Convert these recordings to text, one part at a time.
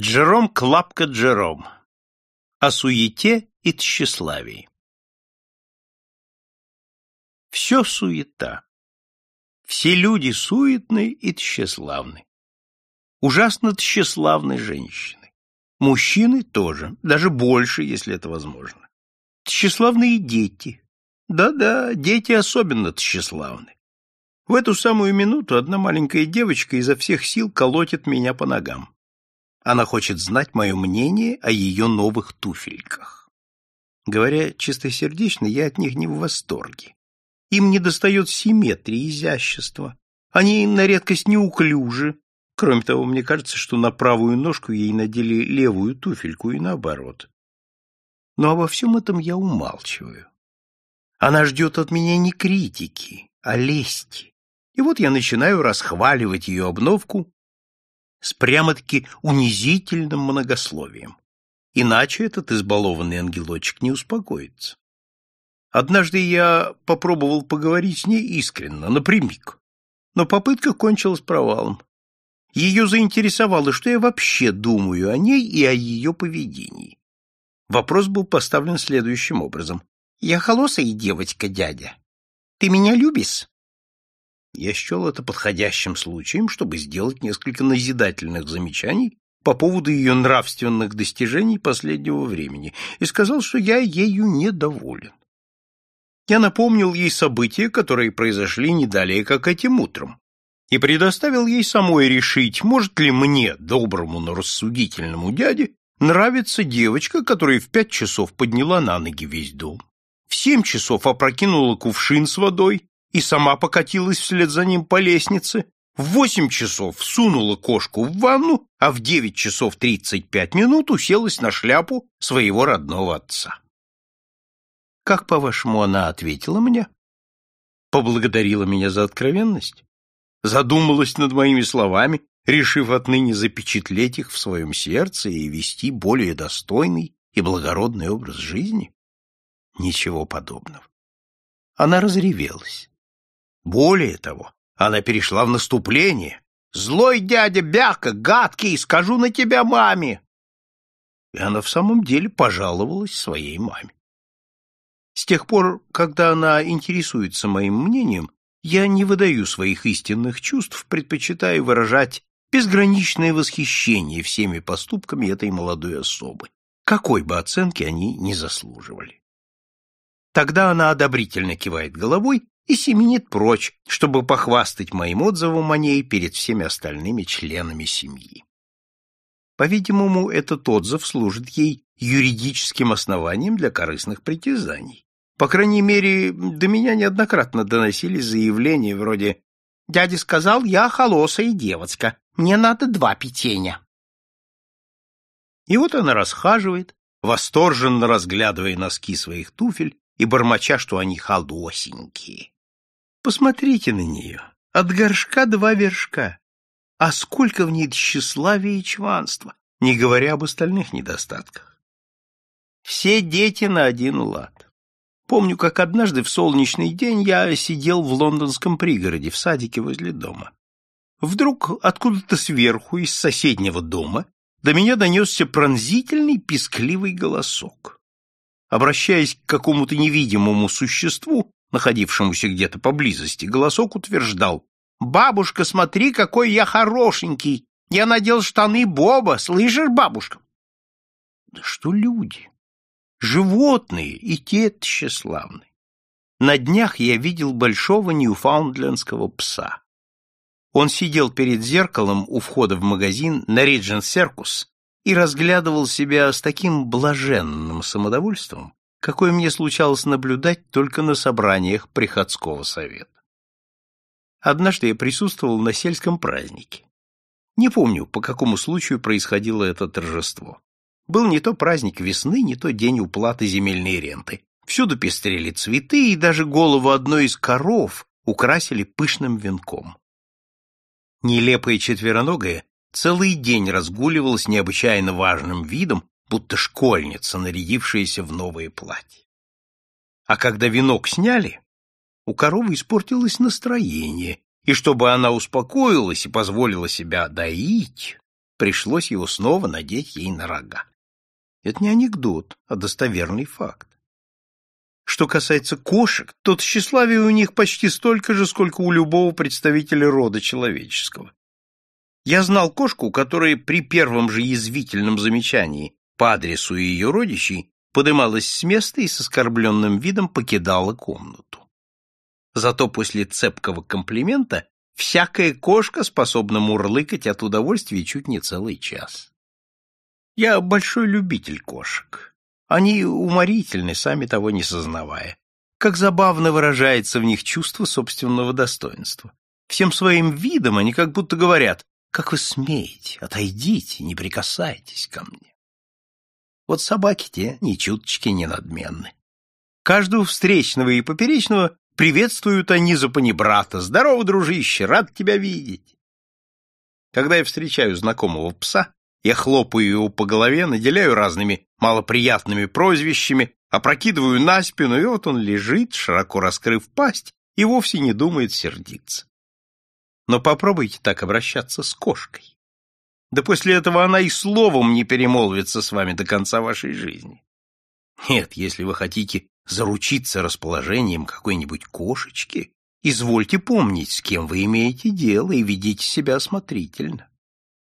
Джером Клапка Джером. О суете и тщеславии. Все суета. Все люди суетны и тщеславны. Ужасно тщеславны женщины. Мужчины тоже, даже больше, если это возможно. Тщеславные дети. Да-да, дети особенно тщеславны. В эту самую минуту одна маленькая девочка изо всех сил колотит меня по ногам. Она хочет знать мое мнение о ее новых туфельках. Говоря чистосердечно, я от них не в восторге. Им недостает симметрии, изящества. Они на редкость неуклюжи. Кроме того, мне кажется, что на правую ножку ей надели левую туфельку и наоборот. Но обо всем этом я умалчиваю. Она ждет от меня не критики, а лести. И вот я начинаю расхваливать ее обновку с прямо-таки унизительным многословием. Иначе этот избалованный ангелочек не успокоится. Однажды я попробовал поговорить с ней искренно, напрямик, но попытка кончилась провалом. Ее заинтересовало, что я вообще думаю о ней и о ее поведении. Вопрос был поставлен следующим образом. «Я холосая девочка, дядя. Ты меня любишь?» Я счел это подходящим случаем, чтобы сделать несколько назидательных замечаний по поводу ее нравственных достижений последнего времени и сказал, что я ею недоволен. Я напомнил ей события, которые произошли не далее, как этим утром, и предоставил ей самой решить, может ли мне, доброму, но рассудительному дяде, нравится девочка, которая в пять часов подняла на ноги весь дом, в семь часов опрокинула кувшин с водой и сама покатилась вслед за ним по лестнице, в восемь часов всунула кошку в ванну, а в девять часов тридцать пять минут уселась на шляпу своего родного отца. Как, по-вашему, она ответила мне? Поблагодарила меня за откровенность? Задумалась над моими словами, решив отныне запечатлеть их в своем сердце и вести более достойный и благородный образ жизни? Ничего подобного. Она разревелась. Более того, она перешла в наступление. «Злой дядя Бяка, гадкий, скажу на тебя маме!» И она в самом деле пожаловалась своей маме. С тех пор, когда она интересуется моим мнением, я не выдаю своих истинных чувств, предпочитая выражать безграничное восхищение всеми поступками этой молодой особы, какой бы оценки они ни заслуживали. Тогда она одобрительно кивает головой и семенит прочь, чтобы похвастать моим отзывом о ней перед всеми остальными членами семьи. По-видимому, этот отзыв служит ей юридическим основанием для корыстных притязаний. По крайней мере, до меня неоднократно доносились заявления вроде «Дядя сказал, я холосая девочка, мне надо два пятения». И вот она расхаживает, восторженно разглядывая носки своих туфель и бормоча, что они холосенькие. Посмотрите на нее. От горшка два вершка. А сколько в ней тщеславия и чванства, не говоря об остальных недостатках. Все дети на один лад. Помню, как однажды в солнечный день я сидел в лондонском пригороде, в садике возле дома. Вдруг откуда-то сверху, из соседнего дома, до меня донесся пронзительный пискливый голосок. Обращаясь к какому-то невидимому существу, находившемуся где-то поблизости, голосок утверждал «Бабушка, смотри, какой я хорошенький! Я надел штаны Боба, слышишь, бабушка?» Да что люди! Животные и те тщеславны. На днях я видел большого ньюфаундлендского пса. Он сидел перед зеркалом у входа в магазин на Риджен Серкус и разглядывал себя с таким блаженным самодовольством, какое мне случалось наблюдать только на собраниях приходского совета. Однажды я присутствовал на сельском празднике. Не помню, по какому случаю происходило это торжество. Был не то праздник весны, не то день уплаты земельной ренты. Всюду пестрели цветы, и даже голову одной из коров украсили пышным венком. Нелепая четвероногая целый день разгуливала с необычайно важным видом будто школьница, нарядившаяся в новое платье. А когда венок сняли, у коровы испортилось настроение, и чтобы она успокоилась и позволила себя доить, пришлось его снова надеть ей на рога. Это не анекдот, а достоверный факт. Что касается кошек, то тщеславие у них почти столько же, сколько у любого представителя рода человеческого. Я знал кошку, которая при первом же язвительном замечании по адресу ее родичей подымалась с места и с оскорбленным видом покидала комнату. Зато после цепкого комплимента всякая кошка способна мурлыкать от удовольствия чуть не целый час. Я большой любитель кошек. Они уморительны, сами того не сознавая. Как забавно выражается в них чувство собственного достоинства. Всем своим видом они как будто говорят, как вы смеете, отойдите, не прикасайтесь ко мне. Вот собаки те ни чуточки не надменны. Каждого встречного и поперечного приветствуют они за панибрата. Здорово, дружище, рад тебя видеть. Когда я встречаю знакомого пса, я хлопаю его по голове, наделяю разными малоприятными прозвищами, опрокидываю на спину, и вот он лежит, широко раскрыв пасть, и вовсе не думает сердиться. Но попробуйте так обращаться с кошкой. Да после этого она и словом не перемолвится с вами до конца вашей жизни. Нет, если вы хотите заручиться расположением какой-нибудь кошечки, извольте помнить, с кем вы имеете дело, и ведите себя осмотрительно.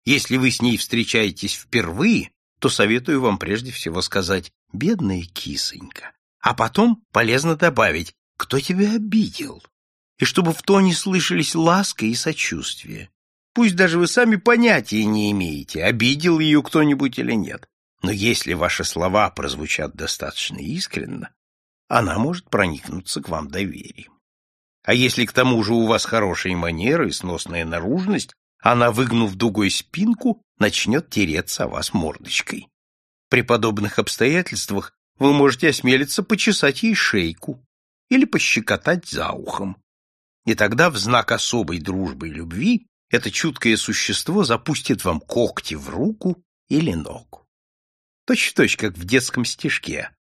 Если вы с ней встречаетесь впервые, то советую вам прежде всего сказать «бедная кисонька», а потом полезно добавить «кто тебя обидел?» И чтобы в тоне слышались ласка и сочувствие. Пусть даже вы сами понятия не имеете, обидел ее кто-нибудь или нет. Но если ваши слова прозвучат достаточно искренно, она может проникнуться к вам доверием. А если к тому же у вас хорошие манеры и сносная наружность, она, выгнув дугой спинку, начнет тереться о вас мордочкой. При подобных обстоятельствах вы можете осмелиться почесать ей шейку или пощекотать за ухом. И тогда в знак особой дружбы и любви это чуткое существо запустит вам когти в руку или ногу. Точь-в-точь, -точь, как в детском стишке.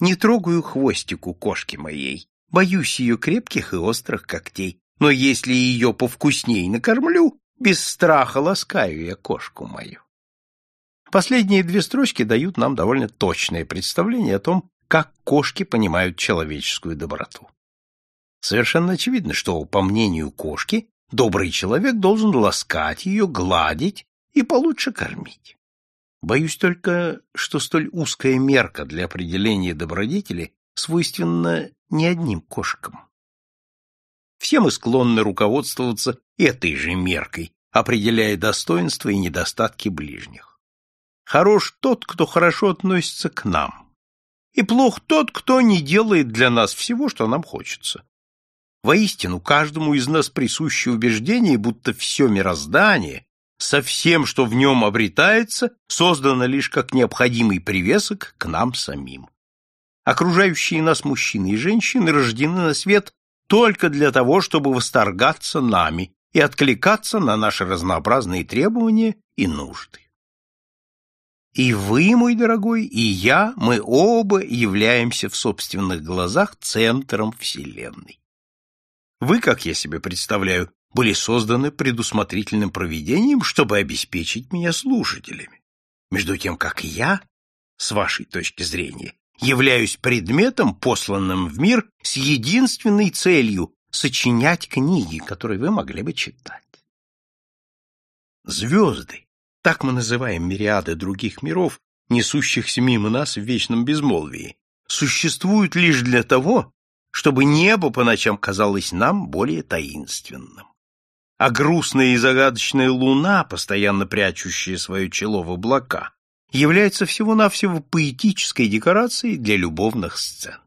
Не трогаю хвостику кошки моей, боюсь ее крепких и острых когтей, но если ее повкусней накормлю, без страха ласкаю я кошку мою. Последние две строчки дают нам довольно точное представление о том, как кошки понимают человеческую доброту. Совершенно очевидно, что, по мнению кошки, добрый человек должен ласкать ее, гладить и получше кормить. Боюсь только, что столь узкая мерка для определения добродетели свойственна не одним кошкам. Все мы склонны руководствоваться этой же меркой, определяя достоинства и недостатки ближних. Хорош тот, кто хорошо относится к нам, и плох тот, кто не делает для нас всего, что нам хочется. Воистину, каждому из нас присуще убеждение, будто все мироздание со всем, что в нем обретается, создано лишь как необходимый привесок к нам самим. Окружающие нас мужчины и женщины рождены на свет только для того, чтобы восторгаться нами и откликаться на наши разнообразные требования и нужды. И вы, мой дорогой, и я, мы оба являемся в собственных глазах центром Вселенной. Вы, как я себе представляю, были созданы предусмотрительным провидением, чтобы обеспечить меня слушателями. Между тем, как я, с вашей точки зрения, являюсь предметом, посланным в мир с единственной целью сочинять книги, которые вы могли бы читать. Звезды, так мы называем мириады других миров, несущихся мимо нас в вечном безмолвии, существуют лишь для того, чтобы небо по ночам казалось нам более таинственным а грустная и загадочная луна, постоянно прячущая свое чело в облака, является всего-навсего поэтической декорацией для любовных сцен.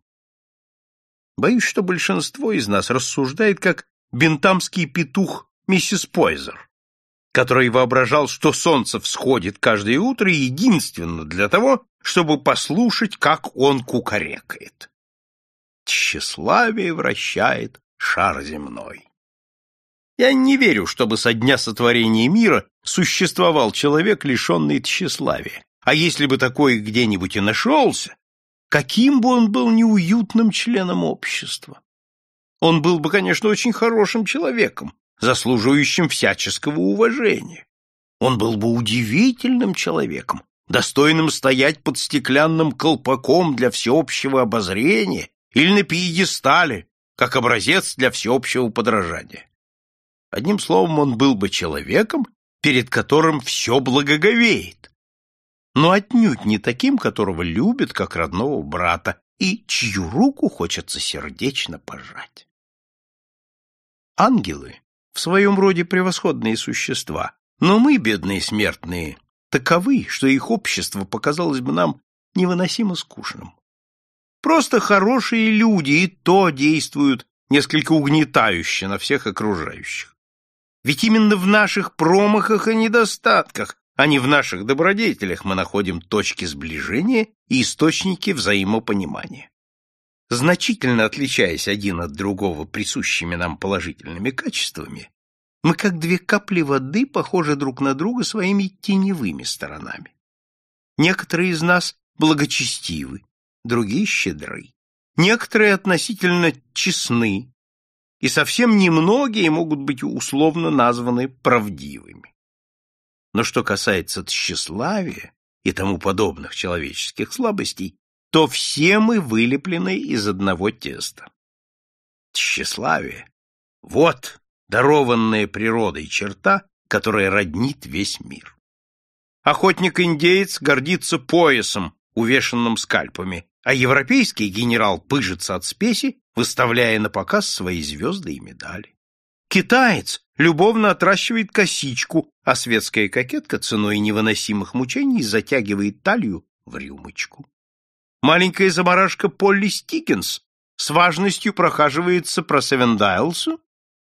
Боюсь, что большинство из нас рассуждает как бентамский петух миссис Пойзер, который воображал, что солнце всходит каждое утро единственно для того, чтобы послушать, как он кукарекает. Тщеславие вращает шар земной. Я не верю, чтобы со дня сотворения мира существовал человек, лишенный тщеславия. А если бы такой где-нибудь и нашелся, каким бы он был неуютным членом общества? Он был бы, конечно, очень хорошим человеком, заслуживающим всяческого уважения. он был бы удивительным человеком, достойным стоять под стеклянным колпаком для всеобщего обозрения или на пьедестале, как образец для всеобщего подражания. Одним словом, он был бы человеком, перед которым все благоговеет, но отнюдь не таким, которого любят как родного брата и чью руку хочется сердечно пожать. Ангелы в своем роде превосходные существа, но мы, бедные смертные, таковы, что их общество показалось бы нам невыносимо скучным. Просто хорошие люди и то действуют несколько угнетающе на всех окружающих. Ведь именно в наших промахах и недостатках, а не в наших добродетелях мы находим точки сближения и источники взаимопонимания. Значительно отличаясь один от другого присущими нам положительными качествами, мы, как две капли воды, похожи друг на друга своими теневыми сторонами. Некоторые из нас благочестивы, другие щедры. Некоторые относительно честны, и совсем немногие могут быть условно названы правдивыми. Но что касается тщеславия и тому подобных человеческих слабостей, то все мы вылеплены из одного теста. Тщеславие — вот дарованная природой черта, которая роднит весь мир. Охотник-индеец гордится поясом, увешанным скальпами, а европейский генерал пыжится от спеси, выставляя на показ свои звезды и медали. Китаец любовно отращивает косичку, а светская кокетка ценой невыносимых мучений затягивает талию в рюмочку. Маленькая заморашка Полли Стикенс с важностью прохаживается про Севендайлсу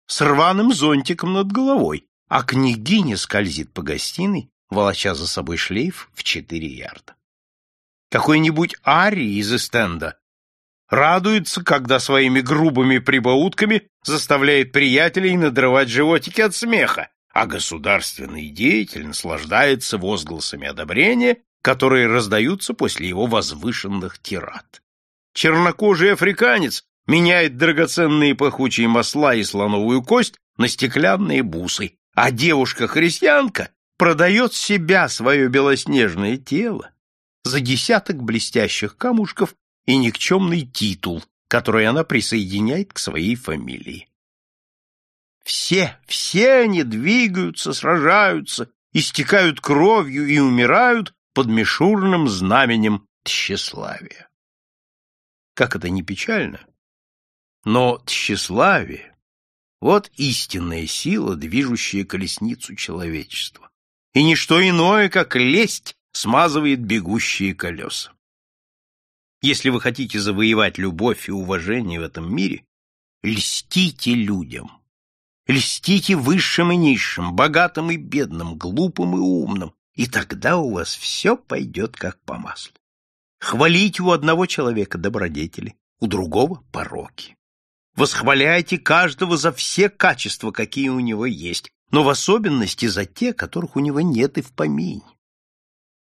с рваным зонтиком над головой, а княгиня скользит по гостиной, волоча за собой шлейф в четыре ярда. Какой-нибудь Ари из эстенда радуется, когда своими грубыми прибаутками заставляет приятелей надрывать животики от смеха, а государственный деятель наслаждается возгласами одобрения, которые раздаются после его возвышенных тират. Чернокожий африканец меняет драгоценные пахучие масла и слоновую кость на стеклянные бусы, а девушка-христианка продает себя, свое белоснежное тело, за десяток блестящих камушков и никчемный титул, который она присоединяет к своей фамилии. Все, все они двигаются, сражаются, истекают кровью и умирают под мишурным знаменем тщеславия. Как это не печально, но тщеславие — вот истинная сила, движущая колесницу человечества. И ничто иное, как лесть, смазывает бегущие колеса. Если вы хотите завоевать любовь и уважение в этом мире, льстите людям. Льстите высшим и низшим, богатым и бедным, глупым и умным, и тогда у вас все пойдет как по маслу. Хвалите у одного человека добродетели, у другого — пороки. Восхваляйте каждого за все качества, какие у него есть, но в особенности за те, которых у него нет и в помине.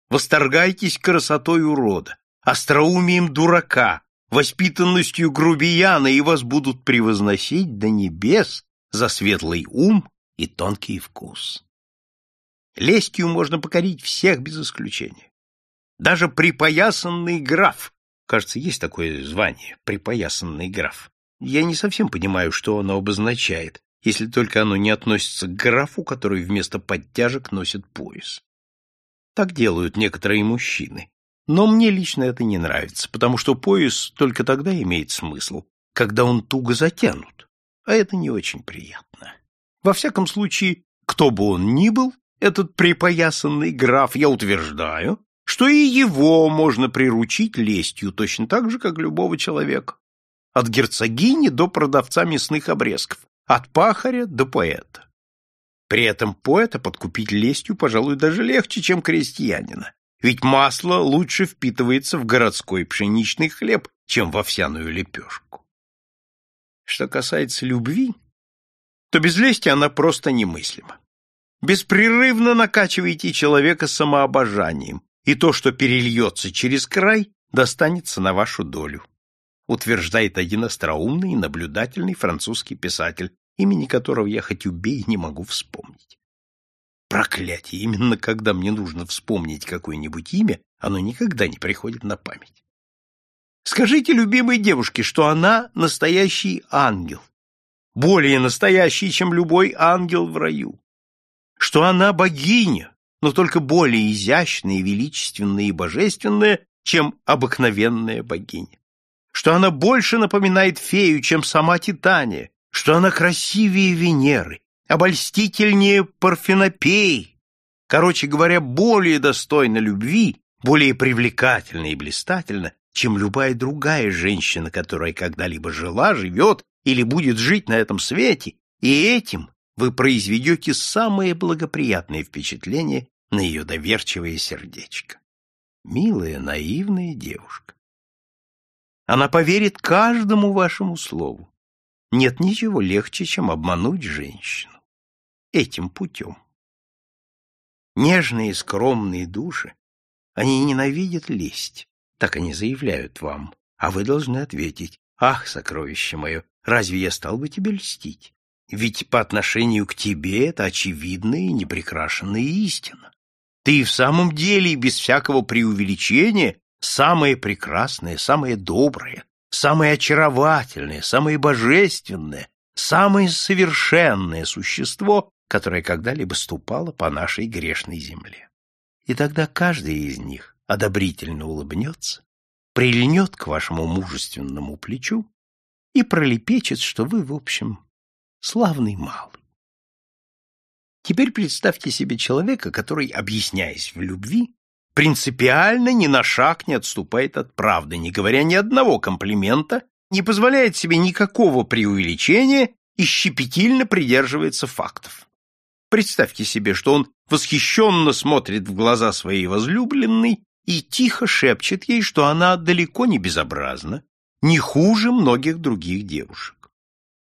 Восторгайтесь красотой урода, остроумием дурака, воспитанностью грубияна, и вас будут превозносить до небес за светлый ум и тонкий вкус. Лестью можно покорить всех без исключения. Даже припоясанный граф, кажется, есть такое звание, припоясанный граф, я не совсем понимаю, что оно обозначает, если только оно не относится к графу, который вместо подтяжек носит пояс. Так делают некоторые мужчины. Но мне лично это не нравится, потому что пояс только тогда имеет смысл, когда он туго затянут, а это не очень приятно. Во всяком случае, кто бы он ни был, этот припоясанный граф, я утверждаю, что и его можно приручить лестью точно так же, как любого человека от герцогини до продавца мясных обрезков, от пахаря до поэта. При этом поэта подкупить лестью, пожалуй, даже легче, чем крестьянина, ведь масло лучше впитывается в городской пшеничный хлеб, чем в овсяную лепешку. Что касается любви, то без лести она просто немыслима. Беспрерывно накачивайте человека самообожанием, и то, что перельется через край, достанется на вашу долю утверждает один остроумный и наблюдательный французский писатель, имени которого я хоть убей не могу вспомнить. Проклятие! Именно когда мне нужно вспомнить какое-нибудь имя, оно никогда не приходит на память. Скажите любимой девушке, что она настоящий ангел, более настоящий, чем любой ангел в раю, что она богиня, но только более изящная, величественная и божественная, чем обыкновенная богиня, что она больше напоминает фею, чем сама Титания, что она красивее Венеры, обольстительнее Парфенопеи, короче говоря, более достойна любви, более привлекательна и блистательна, чем любая другая женщина, которая когда-либо жила, живет или будет жить на этом свете, и этим вы произведете самое благоприятное впечатление на ее доверчивое сердечко. Милая, наивная девушка. Она поверит каждому вашему слову. Нет ничего легче, чем обмануть женщину. Этим путем. Нежные, скромные души, они ненавидят лесть. Так они заявляют вам, а вы должны ответить, «Ах, сокровище мое, разве я стал бы тебе льстить? Ведь по отношению к тебе это очевидная и непрекрашенная истина. Ты в самом деле, без всякого преувеличения, самое прекрасное, самое доброе, самое очаровательное, самое божественное, самое совершенное существо, которое когда-либо ступало по нашей грешной земле. И тогда каждый из них одобрительно улыбнется, прильнет к вашему мужественному плечу и пролепечет, что вы, в общем, славный малый. Теперь представьте себе человека, который, объясняясь в любви, принципиально ни на шаг не отступает от правды, не говоря ни одного комплимента, не позволяет себе никакого преувеличения и щепетильно придерживается фактов. Представьте себе, что он восхищенно смотрит в глаза своей возлюбленной и тихо шепчет ей, что она далеко не безобразна, не хуже многих других девушек.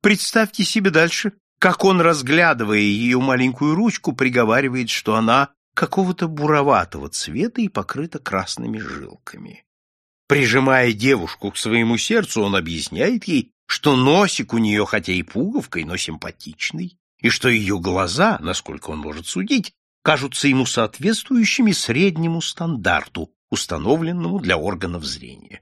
Представьте себе дальше, как он, разглядывая ее маленькую ручку, приговаривает, что она какого-то буроватого цвета и покрыта красными жилками. Прижимая девушку к своему сердцу, он объясняет ей, что носик у нее хотя и пуговкой, но симпатичный, и что ее глаза, насколько он может судить, кажутся ему соответствующими среднему стандарту, установленному для органов зрения.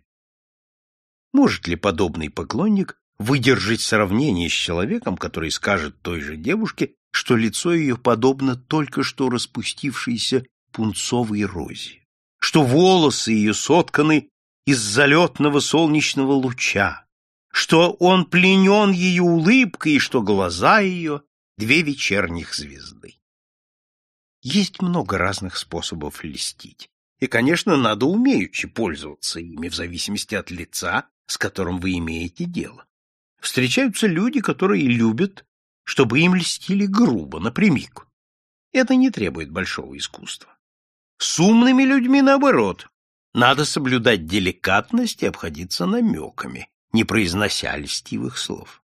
Может ли подобный поклонник выдержать сравнение с человеком, который скажет той же девушке, что лицо ее подобно только что распустившейся пунцовой розе, что волосы ее сотканы из залетного солнечного луча, что он пленен ее улыбкой и что глаза ее — две вечерних звезды. Есть много разных способов льстить. И, конечно, надо умеючи пользоваться ими в зависимости от лица, с которым вы имеете дело. Встречаются люди, которые любят, чтобы им льстили грубо, напрямик. Это не требует большого искусства. С умными людьми, наоборот, надо соблюдать деликатность и обходиться намеками, не произнося льстивых слов.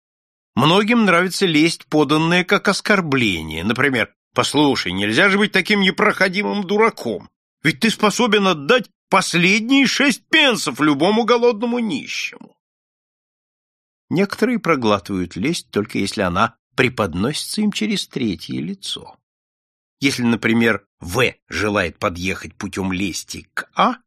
Многим нравится лесть, поданная как оскорбление, например, Послушай, нельзя же быть таким непроходимым дураком. Ведь ты способен отдать последние шесть пенсов любому голодному нищему. Некоторые проглатывают лесть, только если она преподносится им через третье лицо. Если, например, В желает подъехать путем лести к А,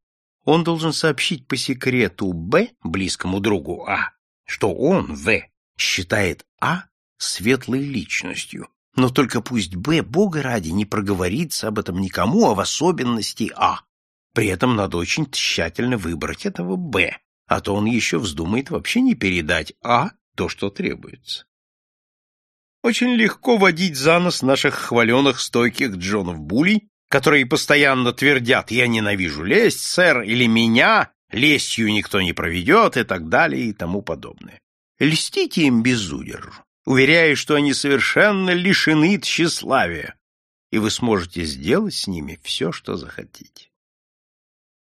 он должен сообщить по секрету Б, близкому другу А, что он, В, считает А светлой личностью, но только пусть Б, бога ради, не проговорится об этом никому, а в особенности А. При этом надо очень тщательно выбрать этого Б, а то он еще вздумает вообще не передать А то, что требуется. Очень легко водить за нос наших хваленых стойких Джонов Булей, которые постоянно твердят «я ненавижу лесть, сэр» или «меня», «лестью никто не проведет» и так далее и тому подобное. Льстите им без удержу уверяя, что они совершенно лишены тщеславия, и вы сможете сделать с ними все, что захотите.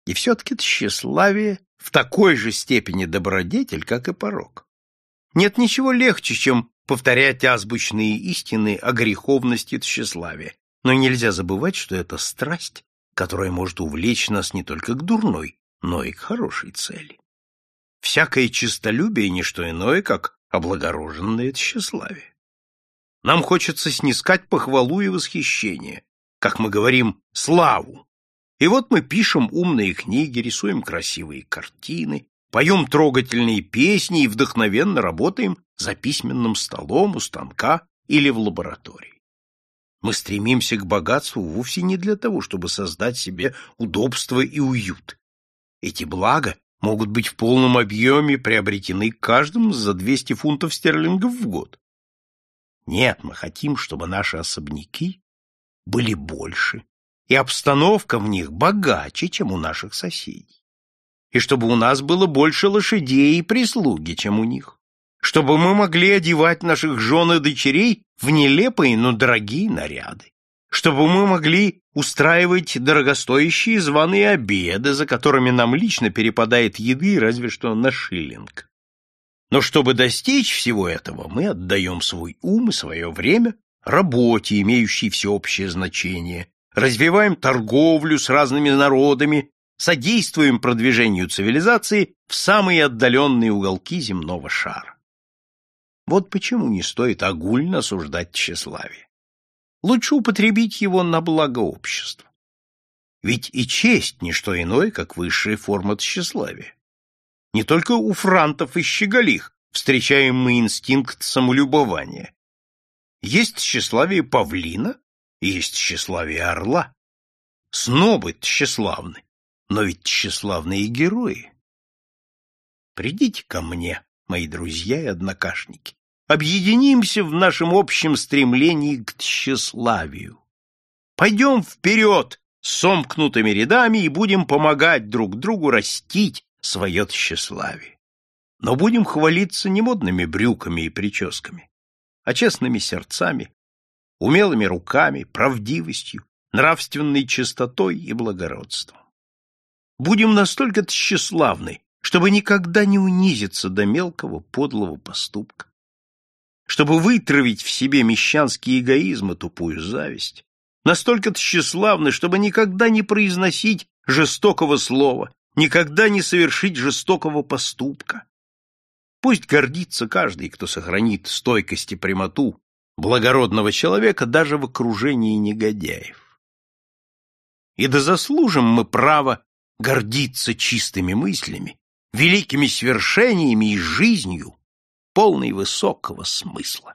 И все-таки тщеславие в такой же степени добродетель, как и порог. Нет ничего легче, чем повторять азбучные истины о греховности тщеславия, но нельзя забывать, что это страсть, которая может увлечь нас не только к дурной, но и к хорошей цели. Всякое честолюбие — не что иное, как облагороженное тщеславие. Нам хочется снискать похвалу и восхищение, как мы говорим, славу. И вот мы пишем умные книги, рисуем красивые картины, поем трогательные песни и вдохновенно работаем за письменным столом у станка или в лаборатории. Мы стремимся к богатству вовсе не для того, чтобы создать себе удобство и уют. Эти блага могут быть в полном объеме приобретены каждым за 200 фунтов стерлингов в год. Нет, мы хотим, чтобы наши особняки были больше, и обстановка в них богаче, чем у наших соседей. И чтобы у нас было больше лошадей и прислуги, чем у них. Чтобы мы могли одевать наших жен и дочерей в нелепые, но дорогие наряды. Чтобы мы могли устраивать дорогостоящие званые обеды, за которыми нам лично перепадает еды разве что на шиллинг. Но чтобы достичь всего этого, мы отдаем свой ум и свое время работе, имеющей всеобщее значение, развиваем торговлю с разными народами, содействуем продвижению цивилизации в самые отдаленные уголки земного шара. Вот почему не стоит огульно осуждать тщеславие. Лучше употребить его на благо общества. Ведь и честь — не что иное, как высшая форма тщеславия. Не только у франтов и щеголих встречаем мы инстинкт самолюбования. Есть тщеславие павлина, есть тщеславие орла. Снобы тщеславны, но ведь тщеславные герои. Придите ко мне, мои друзья и однокашники. Объединимся в нашем общем стремлении к тщеславию. Пойдем вперед сомкнутыми рядами и будем помогать друг другу растить свое тщеславие. Но будем хвалиться не модными брюками и прическами, а честными сердцами, умелыми руками, правдивостью, нравственной чистотой и благородством. Будем настолько тщеславны, чтобы никогда не унизиться до мелкого подлого поступка, чтобы вытравить в себе мещанский эгоизм и тупую зависть, настолько тщеславны, чтобы никогда не произносить жестокого слова, никогда не совершить жестокого поступка. Пусть гордится каждый, кто сохранит стойкость и прямоту благородного человека даже в окружении негодяев. И да заслужим мы право гордиться чистыми мыслями, великими свершениями и жизнью, полной высокого смысла.